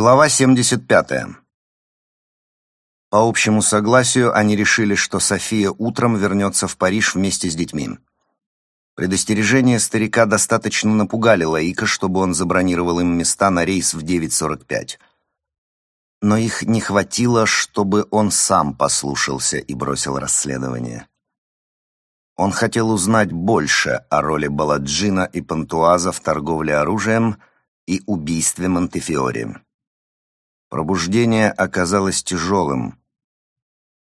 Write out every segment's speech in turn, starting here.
Глава 75. По общему согласию они решили, что София утром вернется в Париж вместе с детьми. Предостережения старика достаточно напугали Лаика, чтобы он забронировал им места на рейс в 9.45. Но их не хватило, чтобы он сам послушался и бросил расследование. Он хотел узнать больше о роли Баладжина и Пантуаза в торговле оружием и убийстве Монтефиори. Пробуждение оказалось тяжелым.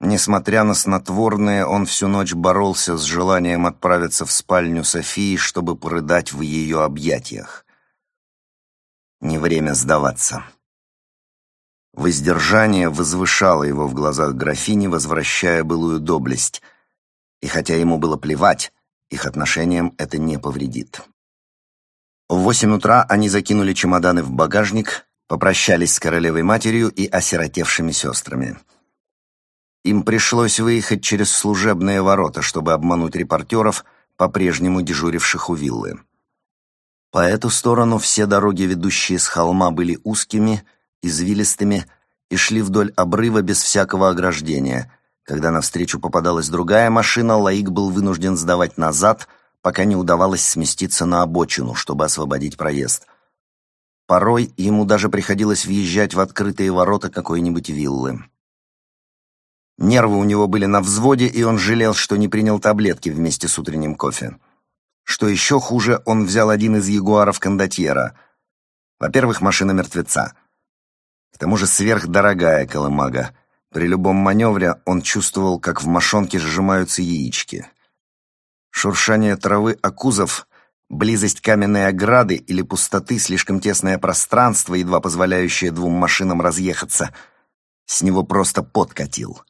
Несмотря на снотворное, он всю ночь боролся с желанием отправиться в спальню Софии, чтобы порыдать в ее объятиях. Не время сдаваться. Воздержание возвышало его в глазах графини, возвращая былую доблесть. И хотя ему было плевать, их отношениям это не повредит. В восемь утра они закинули чемоданы в багажник, попрощались с королевой-матерью и осиротевшими сестрами. Им пришлось выехать через служебные ворота, чтобы обмануть репортеров, по-прежнему дежуривших у виллы. По эту сторону все дороги, ведущие с холма, были узкими, извилистыми и шли вдоль обрыва без всякого ограждения. Когда навстречу попадалась другая машина, Лаик был вынужден сдавать назад, пока не удавалось сместиться на обочину, чтобы освободить проезд — Порой ему даже приходилось въезжать в открытые ворота какой-нибудь виллы. Нервы у него были на взводе, и он жалел, что не принял таблетки вместе с утренним кофе. Что еще хуже, он взял один из ягуаров кондотьера. Во-первых, машина мертвеца. К тому же сверхдорогая колымага. При любом маневре он чувствовал, как в мошонке сжимаются яички. Шуршание травы о кузов Близость каменной ограды или пустоты, слишком тесное пространство, едва позволяющее двум машинам разъехаться, с него просто подкатил.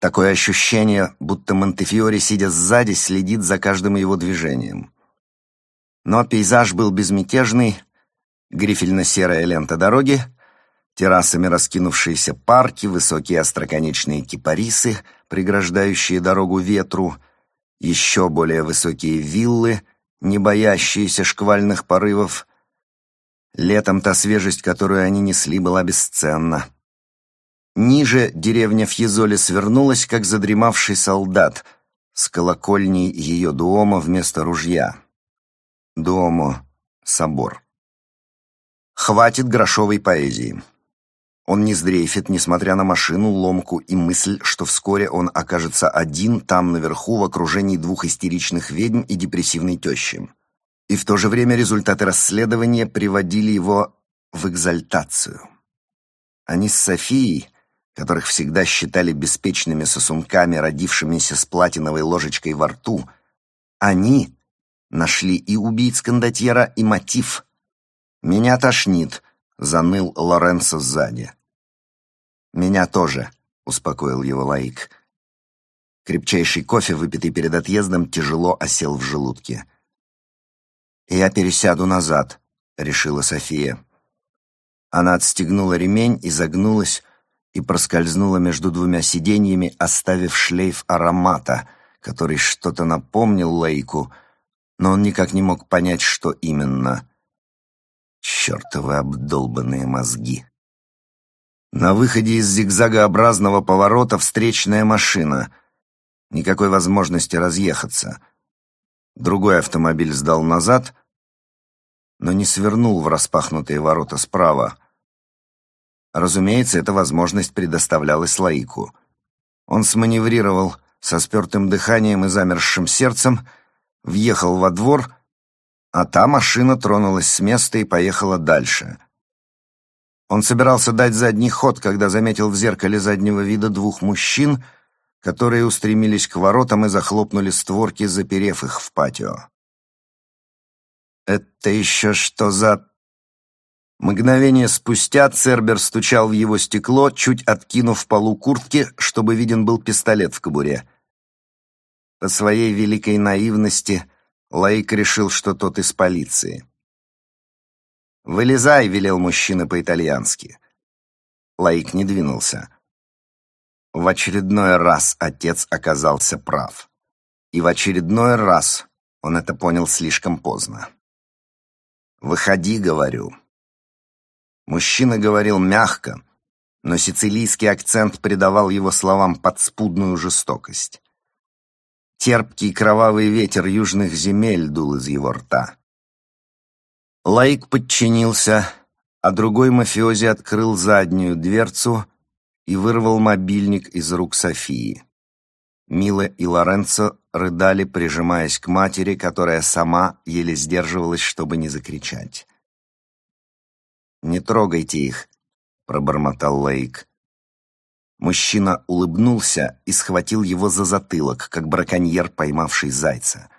Такое ощущение, будто Монтефиори, сидя сзади, следит за каждым его движением. Но пейзаж был безмятежный, грифельно-серая лента дороги, террасами раскинувшиеся парки, высокие остроконечные кипарисы, преграждающие дорогу ветру, еще более высокие виллы — не боящиеся шквальных порывов. Летом та свежесть, которую они несли, была бесценна. Ниже деревня Фьезоли свернулась, как задремавший солдат, с колокольней ее дуома вместо ружья. Дуомо — собор. Хватит грошовой поэзии. Он не сдрейфит, несмотря на машину, ломку и мысль, что вскоре он окажется один там наверху в окружении двух истеричных ведьм и депрессивной тещи. И в то же время результаты расследования приводили его в экзальтацию. Они с Софией, которых всегда считали беспечными сосунками, родившимися с платиновой ложечкой во рту, они нашли и убийц кондотьера, и мотив. «Меня тошнит», — заныл Лоренцо сзади. «Меня тоже», — успокоил его Лаик. Крепчайший кофе, выпитый перед отъездом, тяжело осел в желудке. «Я пересяду назад», — решила София. Она отстегнула ремень, изогнулась и проскользнула между двумя сиденьями, оставив шлейф аромата, который что-то напомнил Лейку, но он никак не мог понять, что именно. Чертовы обдолбанные мозги. На выходе из зигзагообразного поворота встречная машина. Никакой возможности разъехаться. Другой автомобиль сдал назад, но не свернул в распахнутые ворота справа. Разумеется, эта возможность предоставлялась Лаику. Он сманеврировал со спертым дыханием и замерзшим сердцем, въехал во двор, а та машина тронулась с места и поехала дальше — он собирался дать задний ход, когда заметил в зеркале заднего вида двух мужчин, которые устремились к воротам и захлопнули створки, заперев их в патио. «Это еще что за...» Мгновение спустя Цербер стучал в его стекло, чуть откинув полу куртки, чтобы виден был пистолет в кобуре. По своей великой наивности Лаик решил, что тот из полиции. «Вылезай», — велел мужчина по-итальянски. Лаик не двинулся. В очередной раз отец оказался прав. И в очередной раз он это понял слишком поздно. «Выходи», — говорю. Мужчина говорил мягко, но сицилийский акцент придавал его словам подспудную жестокость. Терпкий кровавый ветер южных земель дул из его рта. Лаик подчинился, а другой мафиози открыл заднюю дверцу и вырвал мобильник из рук Софии. Мила и Лоренцо рыдали, прижимаясь к матери, которая сама еле сдерживалась, чтобы не закричать. «Не трогайте их», — пробормотал Лейк. Мужчина улыбнулся и схватил его за затылок, как браконьер, поймавший зайца.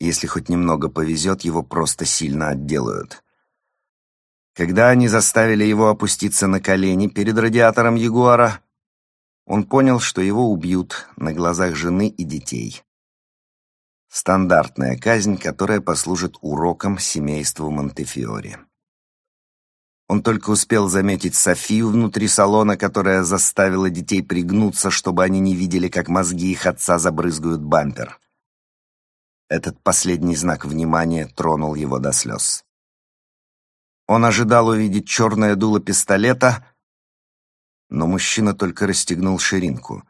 Если хоть немного повезет, его просто сильно отделают. Когда они заставили его опуститься на колени перед радиатором Ягуара, он понял, что его убьют на глазах жены и детей. Стандартная казнь, которая послужит уроком семейству Монтефиори. Он только успел заметить Софию внутри салона, которая заставила детей пригнуться, чтобы они не видели, как мозги их отца забрызгают бампер. Этот последний знак внимания тронул его до слез. Он ожидал увидеть черное дуло пистолета, но мужчина только расстегнул ширинку.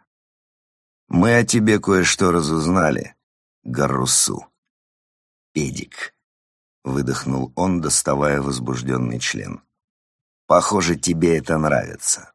«Мы о тебе кое-что разузнали, Гаррусу». «Педик», — выдохнул он, доставая возбужденный член. «Похоже, тебе это нравится».